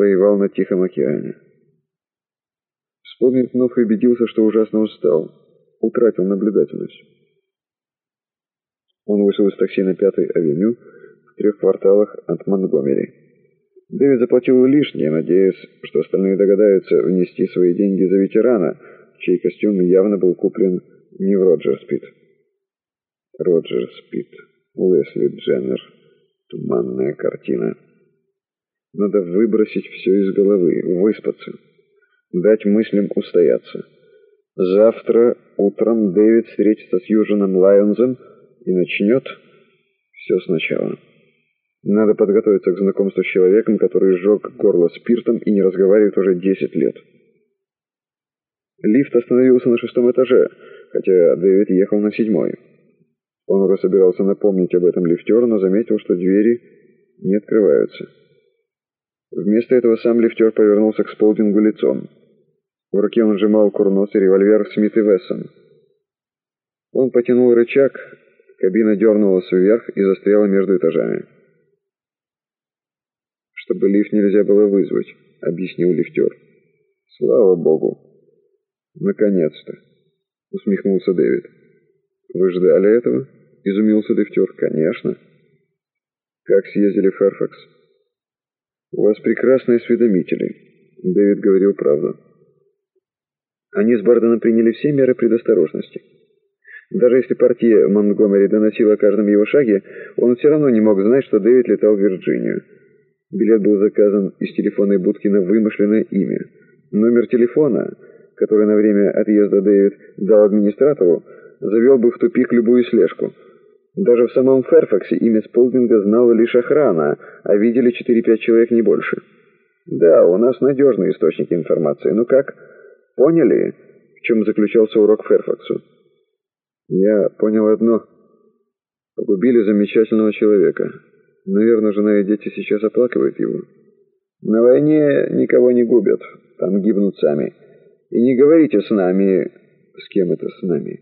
воевал на Тихом океане. Вспомнив вновь и убедился, что ужасно устал, утратил наблюдательность. Он вышел из такси на Пятой авеню в трех кварталах от Монтгомери. Дэвид заплатил лишнее, надеясь, что остальные догадаются внести свои деньги за ветерана, чей костюм явно был куплен не в Роджер Спит. Роджер Спит, Уэсли Дженнер. Туманная картина. Надо выбросить все из головы, выспаться, дать мыслям устояться. Завтра утром Дэвид встретится с Южином Лайонзом и начнет все сначала. Надо подготовиться к знакомству с человеком, который сжег горло спиртом и не разговаривает уже 10 лет. Лифт остановился на шестом этаже, хотя Дэвид ехал на седьмой. Он уже собирался напомнить об этом лифтеру, но заметил, что двери не открываются. Вместо этого сам лифтер повернулся к Сполдингу лицом. В руке он сжимал курносый револьвер Смит и Вессон. Он потянул рычаг, кабина дернулась вверх и застряла между этажами. «Чтобы лифт нельзя было вызвать», — объяснил лифтер. «Слава богу!» «Наконец-то!» — усмехнулся Дэвид. «Вы ждали этого?» — изумился лифтер. «Конечно!» «Как съездили в Ферфакс?» «У вас прекрасные осведомители», — Дэвид говорил правду. Они с Барденом приняли все меры предосторожности. Даже если партия Монтгомери доносила о каждом его шаге, он все равно не мог знать, что Дэвид летал в Вирджинию. Билет был заказан из телефонной будки на вымышленное имя. Номер телефона, который на время отъезда Дэвид дал администратору, завел бы в тупик любую слежку. Даже в самом Ферфаксе имя Сполдинга знала лишь охрана, а видели 4-5 человек не больше. Да, у нас надежный источник информации. Ну как, поняли, в чем заключался урок Ферфаксу? Я понял одно. Погубили замечательного человека. Наверное, жена и дети сейчас оплакивают его. На войне никого не губят, там гибнут сами. И не говорите с нами... С кем это с нами?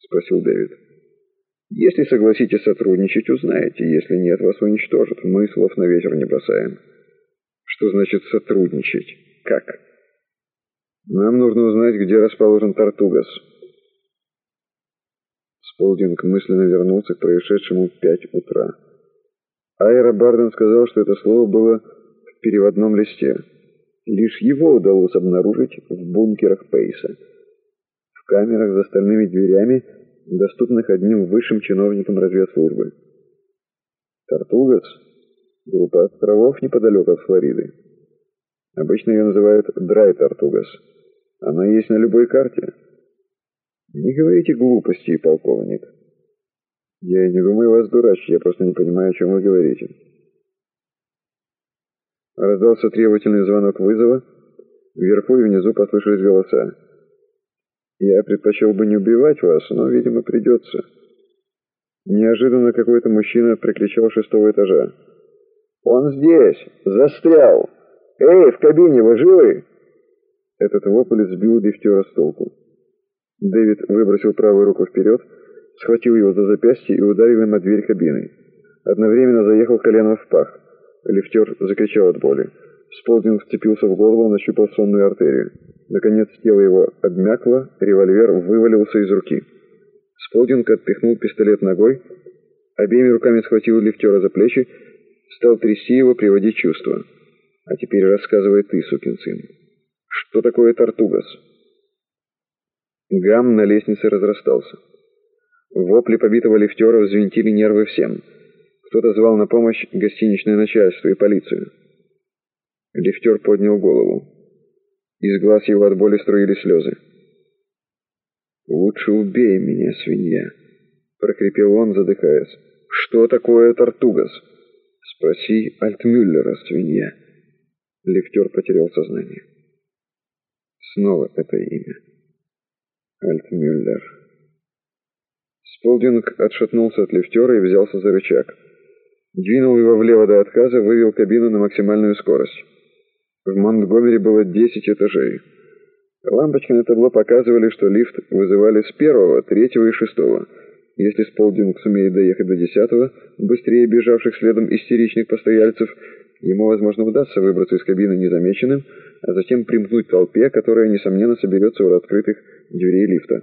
Спросил Дэвид. Если согласитесь сотрудничать, узнаете. Если нет, вас уничтожат. Мы слов на ветер не бросаем. Что значит сотрудничать? Как? Нам нужно узнать, где расположен Тартугас. Сполдинг мысленно вернулся к происшедшему в пять утра. Айра Барден сказал, что это слово было в переводном листе. Лишь его удалось обнаружить в бункерах Пейса. В камерах за стальными дверями, доступных одним высшим чиновникам разведслужбы. Тартугас — группа островов неподалеку от Флориды. Обычно ее называют Драй-Тартугас. Она есть на любой карте. Не говорите глупостей, полковник. Я не думаю вас дурачить, я просто не понимаю, о чем вы говорите. Раздался требовательный звонок вызова. Вверху и внизу послышались голоса. Я предпочел бы не убивать вас, но, видимо, придется. Неожиданно какой-то мужчина прикричал шестого этажа. «Он здесь! Застрял! Эй, в кабине, вы живы?» Этот вопль сбил лифтера с толку. Дэвид выбросил правую руку вперед, схватил его за запястье и ударил им о дверь кабины. Одновременно заехал коленом в пах. Лифтер закричал от боли. Сполдинг вцепился в голову, нащупал сонную артерию. Наконец тело его обмякло, револьвер вывалился из руки. Сполдинг отпихнул пистолет ногой, обеими руками схватил лифтера за плечи, стал трясти его, приводить чувства. «А теперь рассказывай ты, сукин сын. Что такое Тартугас?» Гам на лестнице разрастался. Вопли побитого лифтера взвинтили нервы всем. Кто-то звал на помощь гостиничное начальство и полицию. Лифтер поднял голову. Из глаз его от боли струились слезы. «Лучше убей меня, свинья!» — прокрепел он, задыхаясь. «Что такое Тартугас?» «Спроси Альтмюллера, свинья!» Лифтер потерял сознание. Снова это имя. Альтмюллер. Сполдинг отшатнулся от лифтера и взялся за рычаг. Двинул его влево до отказа, вывел кабину на максимальную скорость. В Монтгомери было 10 этажей. Лампочки на табло показывали, что лифт вызывали с первого, третьего и шестого. Если Сполдинг сумеет доехать до десятого, быстрее бежавших следом истеричных постояльцев, ему, возможно, удастся выбраться из кабины незамеченным, а затем примкнуть толпе, которая, несомненно, соберется у открытых дверей лифта.